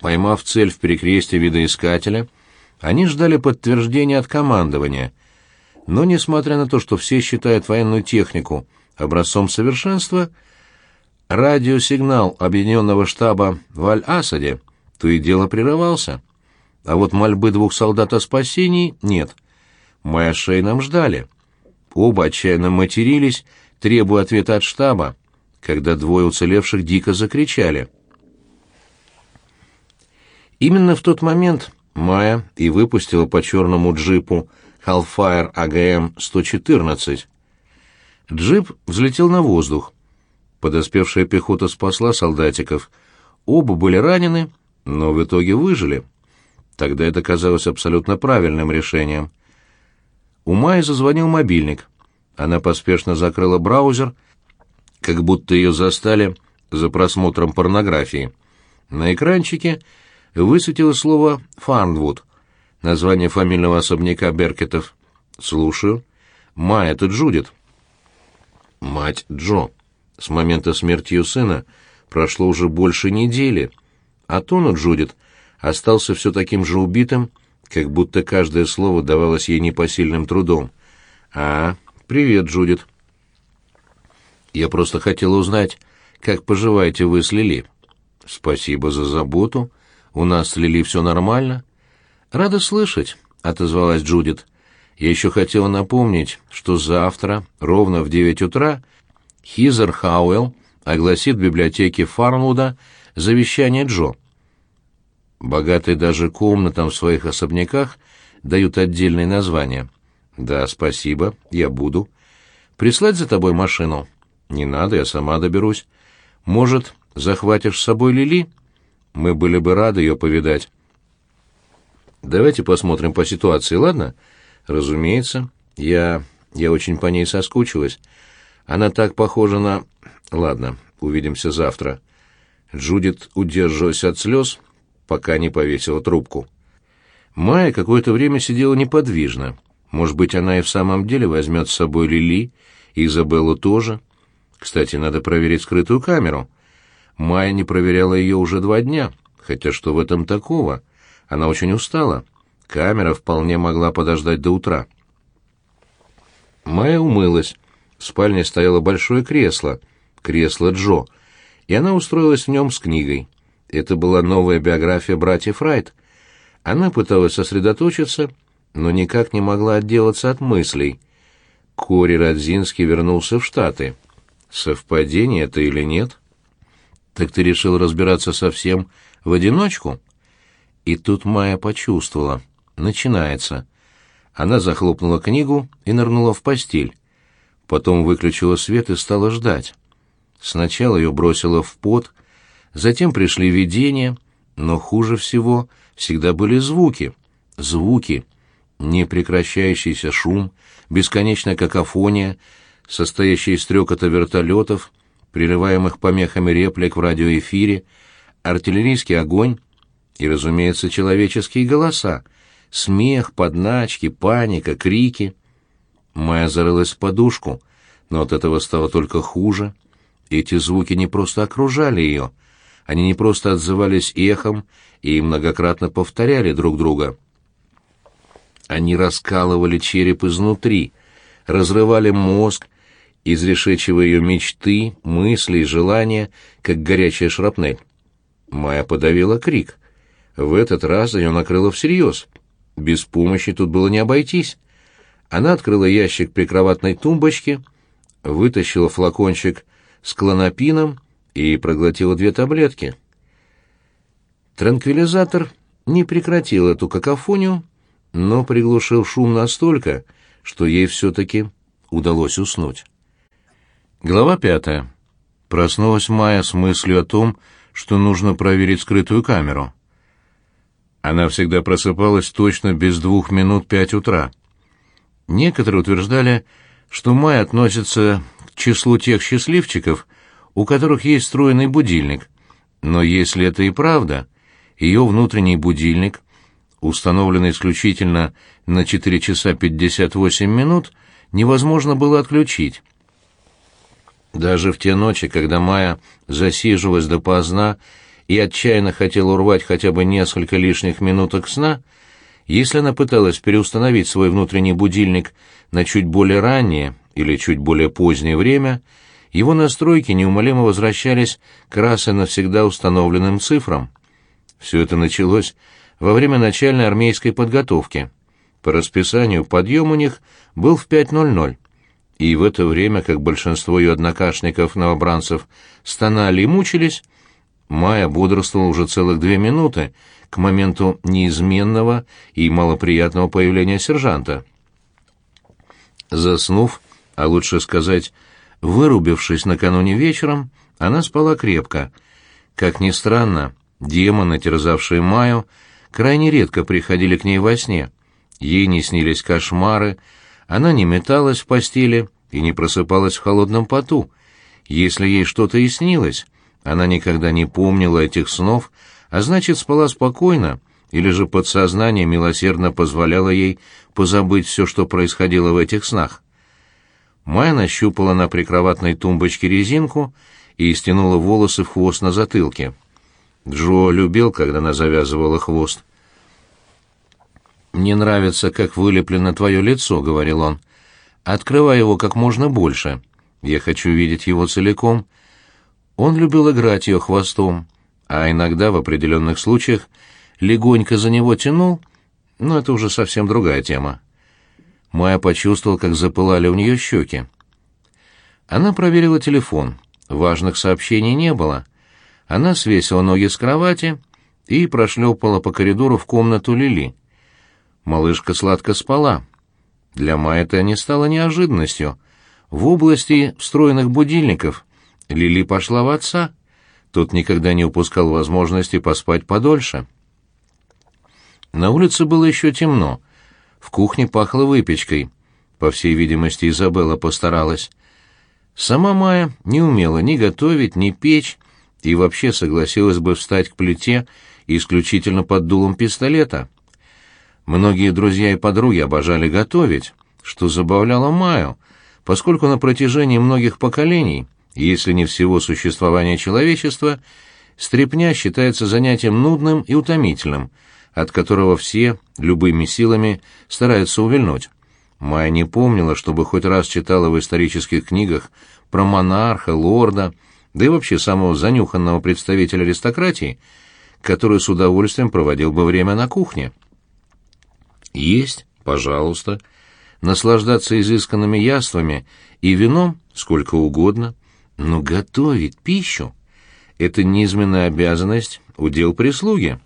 Поймав цель в перекрестии видоискателя, они ждали подтверждения от командования. Но, несмотря на то, что все считают военную технику образцом совершенства, радиосигнал объединенного штаба в Аль-Асаде то и дело прерывался. А вот мольбы двух солдат о спасении нет. Мы с Шейном ждали. Оба отчаянно матерились, требуя ответа от штаба, когда двое уцелевших дико закричали. Именно в тот момент Майя и выпустила по черному джипу Hellfire AGM-114. Джип взлетел на воздух. Подоспевшая пехота спасла солдатиков. Оба были ранены, но в итоге выжили. Тогда это казалось абсолютно правильным решением. У Майи зазвонил мобильник. Она поспешно закрыла браузер, как будто ее застали за просмотром порнографии. На экранчике высветило слово «Фарнвуд», название фамильного особняка Беркетов. «Слушаю». «Ма, это Джудит». «Мать Джо. С момента смерти ее сына прошло уже больше недели, а Тону Джудит остался все таким же убитым, как будто каждое слово давалось ей непосильным трудом. «А, привет, Джудит». «Я просто хотела узнать, как поживаете вы с Лили». «Спасибо за заботу», у нас с Лили все нормально?» «Рада слышать», — отозвалась Джудит. «Я еще хотела напомнить, что завтра, ровно в девять утра, Хизер Хауэлл огласит в библиотеке Фарнвуда завещание Джо. Богатые даже комнатам в своих особняках дают отдельные названия. Да, спасибо, я буду. Прислать за тобой машину? Не надо, я сама доберусь. Может, захватишь с собой Лили?» Мы были бы рады ее повидать. Давайте посмотрим по ситуации, ладно? Разумеется. Я... я очень по ней соскучилась. Она так похожа на... Ладно, увидимся завтра. Джудит удерживалась от слез, пока не повесила трубку. Майя какое-то время сидела неподвижно. Может быть, она и в самом деле возьмет с собой Лили, и Изабеллу тоже. Кстати, надо проверить скрытую камеру. Майя не проверяла ее уже два дня, хотя что в этом такого? Она очень устала. Камера вполне могла подождать до утра. Майя умылась. В спальне стояло большое кресло, кресло Джо, и она устроилась в нем с книгой. Это была новая биография братьев Райт. Она пыталась сосредоточиться, но никак не могла отделаться от мыслей. Кори Радзинский вернулся в Штаты. Совпадение это или нет? — «Так ты решил разбираться совсем в одиночку?» И тут Майя почувствовала. Начинается. Она захлопнула книгу и нырнула в постель. Потом выключила свет и стала ждать. Сначала ее бросило в пот, затем пришли видения, но хуже всего всегда были звуки. Звуки. Непрекращающийся шум, бесконечная какофония, состоящая из трекота вертолетов — прерываемых помехами реплик в радиоэфире, артиллерийский огонь и, разумеется, человеческие голоса, смех, подначки, паника, крики. Майя зарылась в подушку, но от этого стало только хуже. Эти звуки не просто окружали ее, они не просто отзывались эхом и многократно повторяли друг друга. Они раскалывали череп изнутри, разрывали мозг, изрешечивая ее мечты, мысли и желания, как горячая шрапнель. Майя подавила крик. В этот раз ее накрыло всерьез. Без помощи тут было не обойтись. Она открыла ящик прикроватной тумбочки, вытащила флакончик с клонопином и проглотила две таблетки. Транквилизатор не прекратил эту какофонию, но приглушил шум настолько, что ей все-таки удалось уснуть. Глава пятая. Проснулась Майя с мыслью о том, что нужно проверить скрытую камеру. Она всегда просыпалась точно без двух минут пять утра. Некоторые утверждали, что Майя относится к числу тех счастливчиков, у которых есть встроенный будильник. Но если это и правда, ее внутренний будильник, установленный исключительно на 4 часа 58 минут, невозможно было отключить. Даже в те ночи, когда Майя засиживалась допоздна и отчаянно хотела урвать хотя бы несколько лишних минуток сна, если она пыталась переустановить свой внутренний будильник на чуть более раннее или чуть более позднее время, его настройки неумолимо возвращались к раз и навсегда установленным цифрам. Все это началось во время начальной армейской подготовки. По расписанию подъем у них был в 5.00, и в это время, как большинство ее однокашников-новобранцев стонали и мучились, Майя бодрствовала уже целых две минуты к моменту неизменного и малоприятного появления сержанта. Заснув, а лучше сказать, вырубившись накануне вечером, она спала крепко. Как ни странно, демоны, терзавшие Майю, крайне редко приходили к ней во сне. Ей не снились кошмары, она не металась в постели и не просыпалась в холодном поту. Если ей что-то и снилось, она никогда не помнила этих снов, а значит, спала спокойно, или же подсознание милосердно позволяло ей позабыть все, что происходило в этих снах. Майя нащупала на прикроватной тумбочке резинку и стянула волосы в хвост на затылке. Джо любил, когда она завязывала хвост. «Мне нравится, как вылеплено твое лицо», — говорил он. «Открывай его как можно больше. Я хочу видеть его целиком». Он любил играть ее хвостом, а иногда в определенных случаях легонько за него тянул, но это уже совсем другая тема. Майя почувствовал, как запылали у нее щеки. Она проверила телефон. Важных сообщений не было. Она свесила ноги с кровати и прошлепала по коридору в комнату Лили. Малышка сладко спала. Для Майи это не стало неожиданностью. В области встроенных будильников Лили пошла в отца. Тот никогда не упускал возможности поспать подольше. На улице было еще темно. В кухне пахло выпечкой. По всей видимости, Изабелла постаралась. Сама Майя не умела ни готовить, ни печь, и вообще согласилась бы встать к плите исключительно под дулом пистолета. Многие друзья и подруги обожали готовить, что забавляло Майю, поскольку на протяжении многих поколений, если не всего существования человечества, стрепня считается занятием нудным и утомительным, от которого все любыми силами стараются увильнуть. Майя не помнила, чтобы хоть раз читала в исторических книгах про монарха, лорда, да и вообще самого занюханного представителя аристократии, который с удовольствием проводил бы время на кухне. Есть, пожалуйста. Наслаждаться изысканными яствами и вином сколько угодно, но готовить пищу — это низменная обязанность, удел прислуги.